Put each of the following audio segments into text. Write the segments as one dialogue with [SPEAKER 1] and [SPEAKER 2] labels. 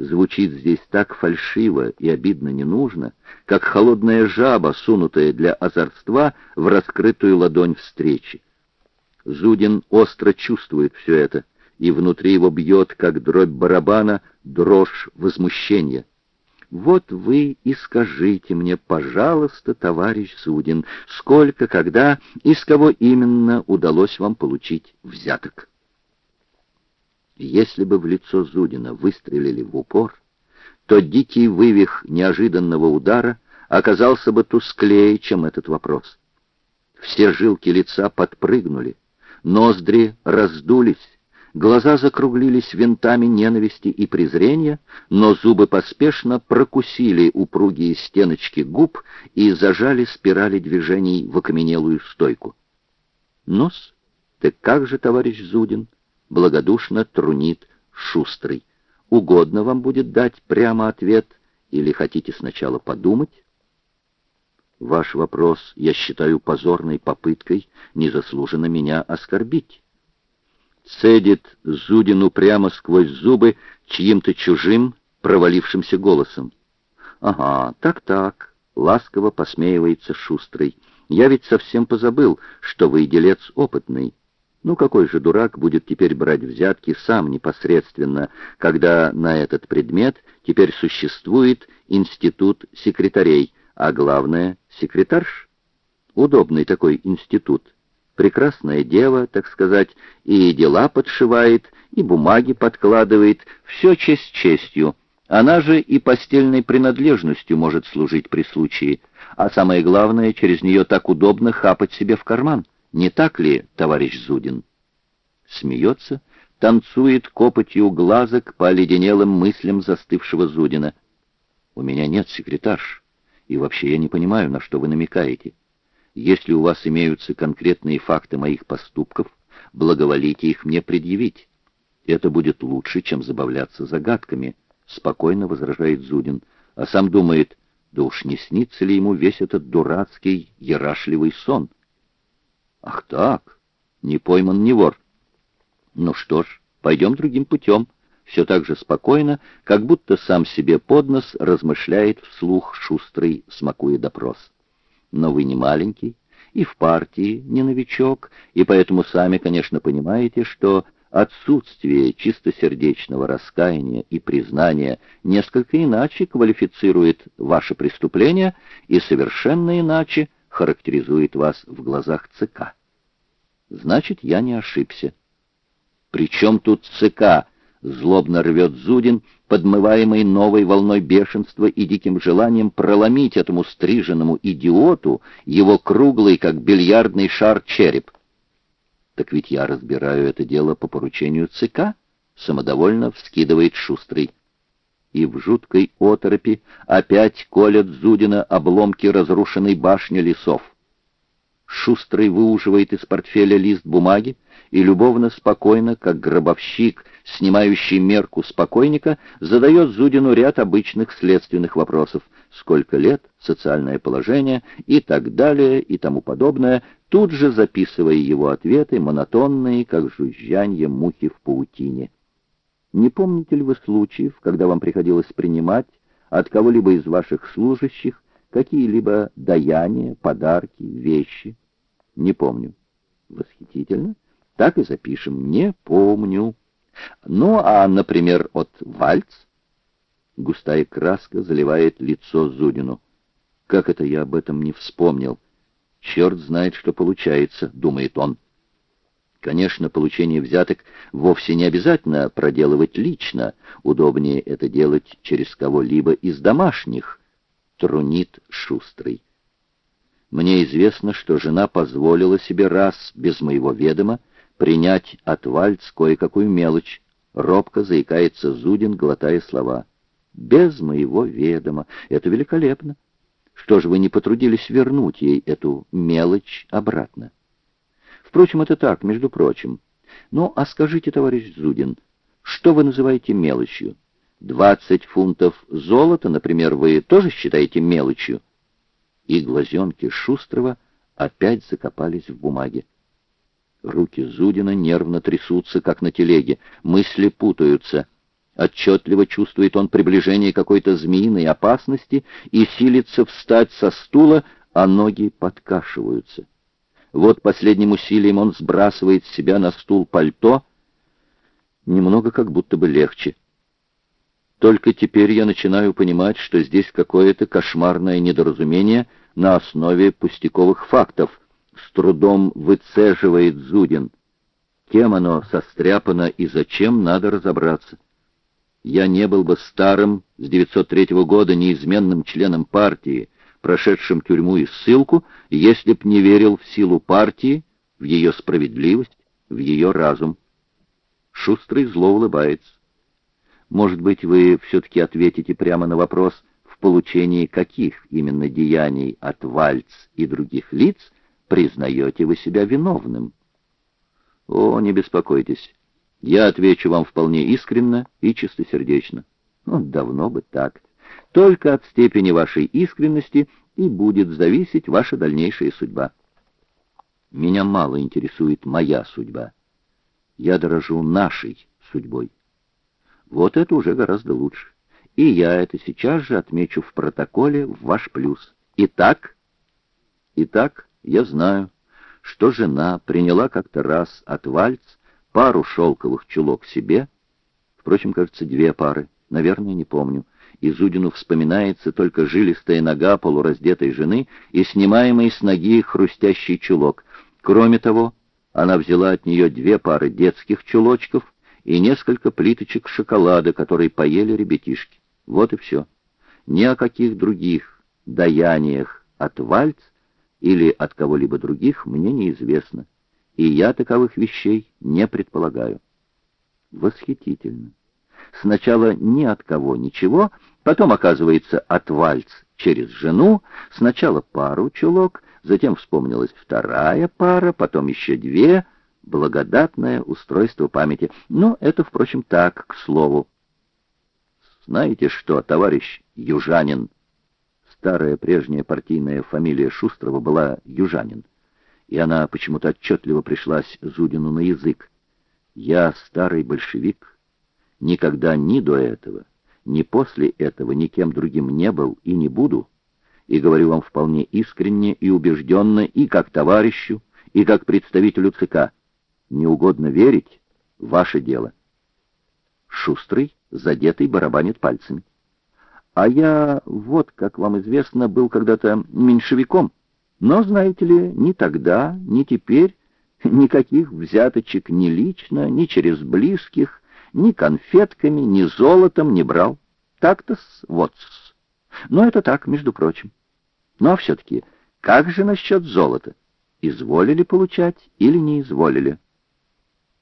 [SPEAKER 1] звучит здесь так фальшиво и обидно не нужно, как холодная жаба, сунутая для озорства в раскрытую ладонь встречи. Зудин остро чувствует все это, и внутри его бьет, как дробь барабана, дрожь возмущения. Вот вы и скажите мне, пожалуйста, товарищ Зудин, сколько, когда и с кого именно удалось вам получить взяток. Если бы в лицо Зудина выстрелили в упор, то дикий вывих неожиданного удара оказался бы тусклее, чем этот вопрос. Все жилки лица подпрыгнули, ноздри раздулись, глаза закруглились винтами ненависти и презрения, но зубы поспешно прокусили упругие стеночки губ и зажали спирали движений в окаменелую стойку. «Нос, ты как же, товарищ Зудин?» Благодушно трунит Шустрый. Угодно вам будет дать прямо ответ или хотите сначала подумать? Ваш вопрос я считаю позорной попыткой незаслуженно меня оскорбить. Цедит Зудину прямо сквозь зубы чьим-то чужим, провалившимся голосом. «Ага, так-так», — ласково посмеивается Шустрый. «Я ведь совсем позабыл, что вы делец опытный. Ну какой же дурак будет теперь брать взятки сам непосредственно, когда на этот предмет теперь существует институт секретарей, а главное — секретарш? Удобный такой институт. Прекрасная дева, так сказать, и дела подшивает, и бумаги подкладывает, все честь честью. Она же и постельной принадлежностью может служить при случае, а самое главное, через нее так удобно хапать себе в карман. Не так ли, товарищ Зудин? Смеется, танцует копотью глазок по оледенелым мыслям застывшего Зудина. У меня нет секретарш, и вообще я не понимаю, на что вы намекаете. Если у вас имеются конкретные факты моих поступков, благоволите их мне предъявить. Это будет лучше, чем забавляться загадками, спокойно возражает Зудин, а сам думает, да уж не снится ли ему весь этот дурацкий, ярашливый сон. Ах так, не пойман, не вор. Ну что ж, пойдем другим путем. Все так же спокойно, как будто сам себе под нос размышляет вслух шустрый, смакуя допрос. Но вы не маленький, и в партии не новичок, и поэтому сами, конечно, понимаете, что отсутствие чистосердечного раскаяния и признания несколько иначе квалифицирует ваше преступление и совершенно иначе характеризует вас в глазах ЦК. Значит, я не ошибся. Причем тут ЦК? Злобно рвет Зудин, подмываемый новой волной бешенства и диким желанием проломить этому стриженному идиоту его круглый, как бильярдный шар, череп. Так ведь я разбираю это дело по поручению ЦК, самодовольно вскидывает Шустрый. И в жуткой оторопи опять колят Зудина обломки разрушенной башни лесов. Шустрый выуживает из портфеля лист бумаги и любовно, спокойно, как гробовщик, снимающий мерку спокойника, задает Зудину ряд обычных следственных вопросов. Сколько лет, социальное положение и так далее и тому подобное, тут же записывая его ответы, монотонные, как жужжанье мухи в паутине. Не помните ли вы случаев, когда вам приходилось принимать от кого-либо из ваших служащих какие-либо даяния, подарки, вещи? Не помню. Восхитительно. Так и запишем. Не помню. Ну, а, например, от вальц? Густая краска заливает лицо Зудину. Как это я об этом не вспомнил? Черт знает, что получается, думает он. Конечно, получение взяток вовсе не обязательно проделывать лично. Удобнее это делать через кого-либо из домашних. Трунит шустрый. Мне известно, что жена позволила себе раз, без моего ведома, принять от Вальц кое-какую мелочь. Робко заикается Зудин, глотая слова. «Без моего ведома. Это великолепно. Что же вы не потрудились вернуть ей эту мелочь обратно?» Впрочем, это так, между прочим. Ну, а скажите, товарищ Зудин, что вы называете мелочью? Двадцать фунтов золота, например, вы тоже считаете мелочью? и глазенки Шустрого опять закопались в бумаге. Руки Зудина нервно трясутся, как на телеге, мысли путаются. Отчетливо чувствует он приближение какой-то змеиной опасности и силится встать со стула, а ноги подкашиваются. Вот последним усилием он сбрасывает с себя на стул пальто, немного как будто бы легче. Только теперь я начинаю понимать, что здесь какое-то кошмарное недоразумение на основе пустяковых фактов, с трудом выцеживает Зудин. Кем оно состряпано и зачем, надо разобраться. Я не был бы старым с 903 года неизменным членом партии, прошедшим тюрьму и ссылку, если б не верил в силу партии, в ее справедливость, в ее разум. Шустрый зло улыбается. Может быть, вы все-таки ответите прямо на вопрос, в получении каких именно деяний от Вальц и других лиц признаете вы себя виновным? О, не беспокойтесь. Я отвечу вам вполне искренно и чистосердечно. Ну, давно бы так. Только от степени вашей искренности и будет зависеть ваша дальнейшая судьба. Меня мало интересует моя судьба. Я дорожу нашей судьбой. Вот это уже гораздо лучше. И я это сейчас же отмечу в протоколе в ваш плюс. Итак, итак, я знаю, что жена приняла как-то раз от Вальц пару шелковых чулок себе, впрочем, кажется, две пары, наверное, не помню. И Зудину вспоминается только жилистая нога полураздетой жены и снимаемый с ноги хрустящий чулок. Кроме того, она взяла от нее две пары детских чулочков и несколько плиточек шоколада, которые поели ребятишки. Вот и все. Ни о каких других даяниях от Вальц или от кого-либо других мне неизвестно и я таковых вещей не предполагаю. Восхитительно. Сначала ни от кого ничего, потом, оказывается, от вальц через жену, сначала пару чулок, затем вспомнилась вторая пара, потом еще две, благодатное устройство памяти. Но это, впрочем, так, к слову. Знаете что, товарищ Южанин? Старая прежняя партийная фамилия Шустрова была Южанин и она почему-то отчетливо пришлась Зудину на язык. «Я старый большевик. Никогда ни до этого, ни после этого никем другим не был и не буду, и говорю вам вполне искренне и убежденно и как товарищу, и как представителю ЦК. Не угодно верить — ваше дело». Шустрый, задетый, барабанит пальцами. «А я, вот, как вам известно, был когда-то меньшевиком». Но, знаете ли, ни тогда, ни теперь никаких взяточек ни лично, ни через близких, ни конфетками, ни золотом не брал. Так-то-с, вот-с. Но это так, между прочим. Ну а все-таки, как же насчет золота? Изволили получать или не изволили?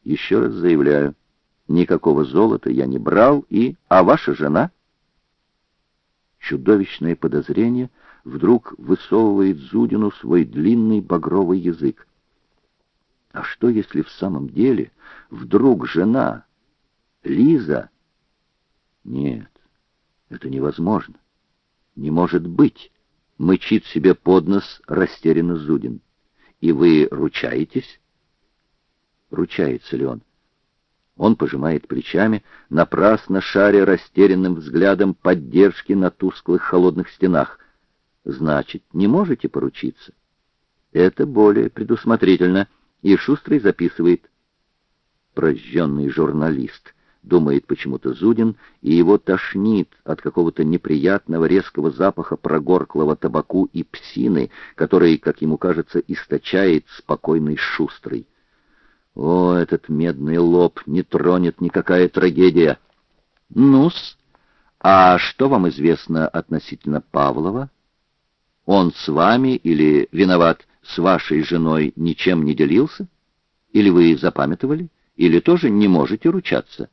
[SPEAKER 1] Еще раз заявляю, никакого золота я не брал и... А ваша жена? Чудовищное подозрение — вдруг высовывает Зудину свой длинный багровый язык. А что, если в самом деле вдруг жена, Лиза... Нет, это невозможно. Не может быть, мычит себе под нос растерянно Зудин. И вы ручаетесь? Ручается ли он? Он пожимает плечами, напрасно шаря растерянным взглядом поддержки на тусклых холодных стенах — Значит, не можете поручиться? Это более предусмотрительно. И Шустрый записывает. Прожженный журналист, думает почему-то Зудин, и его тошнит от какого-то неприятного резкого запаха прогорклого табаку и псины, который, как ему кажется, источает спокойный Шустрый. О, этот медный лоб не тронет никакая трагедия. Ну-с, а что вам известно относительно Павлова? Он с вами или виноват с вашей женой ничем не делился? Или вы запамятовали? Или тоже не можете ручаться?»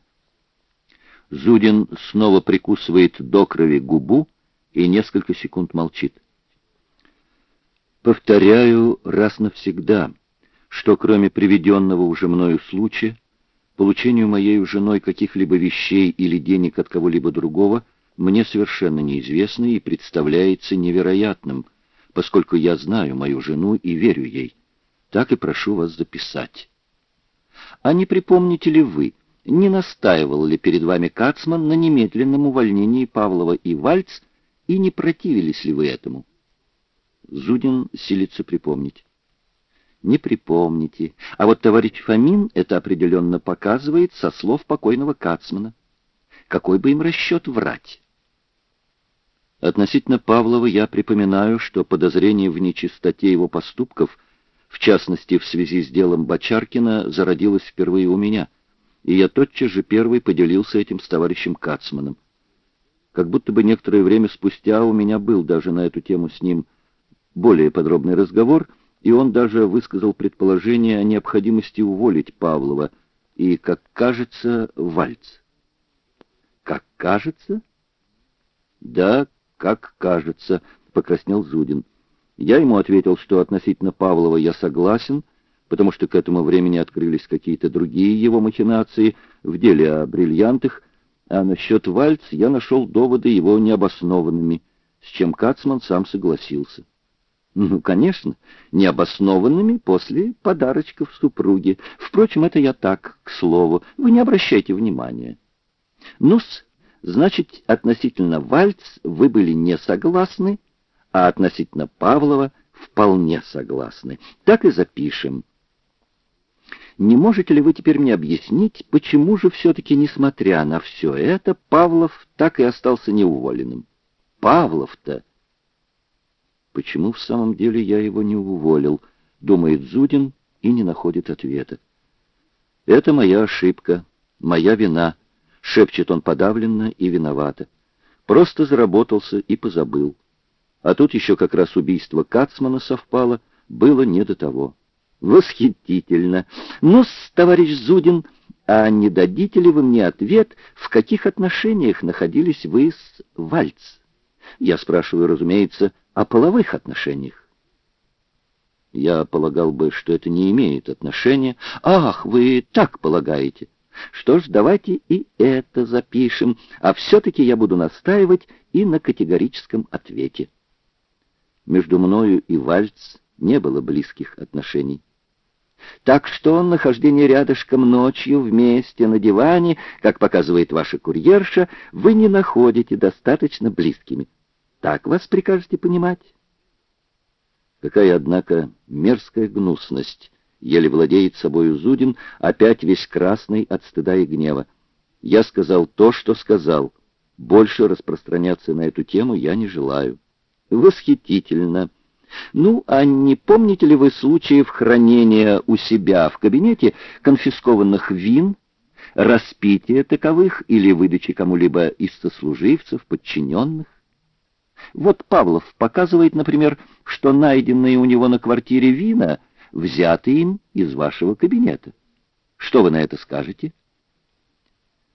[SPEAKER 1] Зудин снова прикусывает до крови губу и несколько секунд молчит. «Повторяю раз навсегда, что кроме приведенного уже мною случая, получению моей женой каких-либо вещей или денег от кого-либо другого — мне совершенно неизвестно и представляется невероятным, поскольку я знаю мою жену и верю ей. Так и прошу вас записать. А не припомните ли вы, не настаивал ли перед вами Кацман на немедленном увольнении Павлова и Вальц, и не противились ли вы этому? Зудин силится припомнить. Не припомните. А вот товарищ Фомин это определенно показывает со слов покойного Кацмана. Какой бы им расчет врать? Относительно Павлова я припоминаю, что подозрение в нечистоте его поступков, в частности в связи с делом Бочаркина, зародилось впервые у меня, и я тотчас же первый поделился этим с товарищем Кацманом. Как будто бы некоторое время спустя у меня был даже на эту тему с ним более подробный разговор, и он даже высказал предположение о необходимости уволить Павлова и, как кажется, Вальц. «Как кажется?» «Да, как кажется», — покраснел Зудин. Я ему ответил, что относительно Павлова я согласен, потому что к этому времени открылись какие-то другие его махинации в деле о бриллиантах, а насчет Вальц я нашел доводы его необоснованными, с чем Кацман сам согласился. Ну, конечно, необоснованными после подарочков супруги. Впрочем, это я так, к слову, вы не обращайте внимания. Ну-с, Значит, относительно Вальц вы были не согласны, а относительно Павлова вполне согласны. Так и запишем. Не можете ли вы теперь мне объяснить, почему же все-таки, несмотря на все это, Павлов так и остался неуволенным? Павлов-то... Почему в самом деле я его не уволил, думает Зудин и не находит ответа. Это моя ошибка, моя вина — Шепчет он подавленно и виновато. Просто заработался и позабыл. А тут еще как раз убийство Кацмана совпало, было не до того. Восхитительно! ну товарищ Зудин, а не дадите ли вы мне ответ, в каких отношениях находились вы с Вальц? Я спрашиваю, разумеется, о половых отношениях. Я полагал бы, что это не имеет отношения. Ах, вы так полагаете. Что ж, давайте и это запишем, а все-таки я буду настаивать и на категорическом ответе. Между мною и Вальц не было близких отношений. Так что нахождение рядышком ночью вместе на диване, как показывает ваша курьерша, вы не находите достаточно близкими. Так вас прикажете понимать? Какая, однако, мерзкая гнусность еле владеет собою Зудин, опять весь красный от стыда и гнева. Я сказал то, что сказал. Больше распространяться на эту тему я не желаю. Восхитительно. Ну, а не помните ли вы случаев хранения у себя в кабинете конфискованных вин, распития таковых или выдачи кому-либо из сослуживцев, подчиненных? Вот Павлов показывает, например, что найденные у него на квартире вина — взяты им из вашего кабинета. Что вы на это скажете?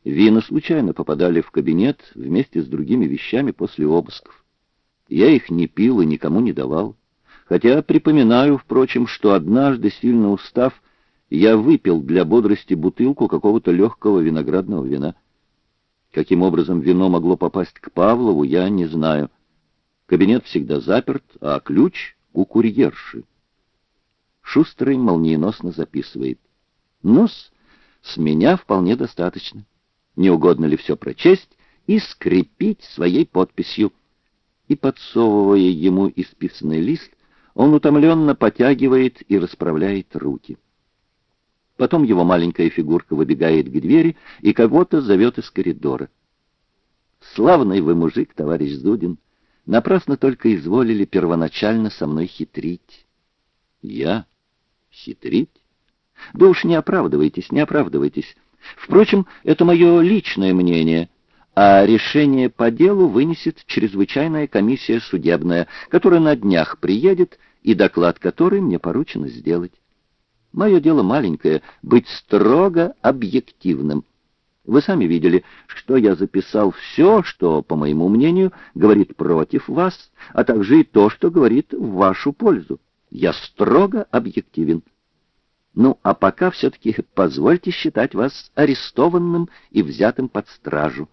[SPEAKER 1] Вина случайно попадали в кабинет вместе с другими вещами после обысков. Я их не пил и никому не давал. Хотя припоминаю, впрочем, что однажды, сильно устав, я выпил для бодрости бутылку какого-то легкого виноградного вина. Каким образом вино могло попасть к Павлову, я не знаю. Кабинет всегда заперт, а ключ у курьерши. Шустрый молниеносно записывает. Нос с меня вполне достаточно. Не угодно ли все прочесть и скрепить своей подписью? И, подсовывая ему исписанный лист, он утомленно потягивает и расправляет руки. Потом его маленькая фигурка выбегает к двери и кого-то зовет из коридора. «Славный вы мужик, товарищ Зудин! Напрасно только изволили первоначально со мной хитрить». «Я? Хитрить? Да уж не оправдывайтесь, не оправдывайтесь. Впрочем, это мое личное мнение, а решение по делу вынесет чрезвычайная комиссия судебная, которая на днях приедет и доклад которой мне поручено сделать. Мое дело маленькое — быть строго объективным. Вы сами видели, что я записал все, что, по моему мнению, говорит против вас, а также и то, что говорит в вашу пользу. Я строго объективен. Ну, а пока все-таки позвольте считать вас арестованным и взятым под стражу.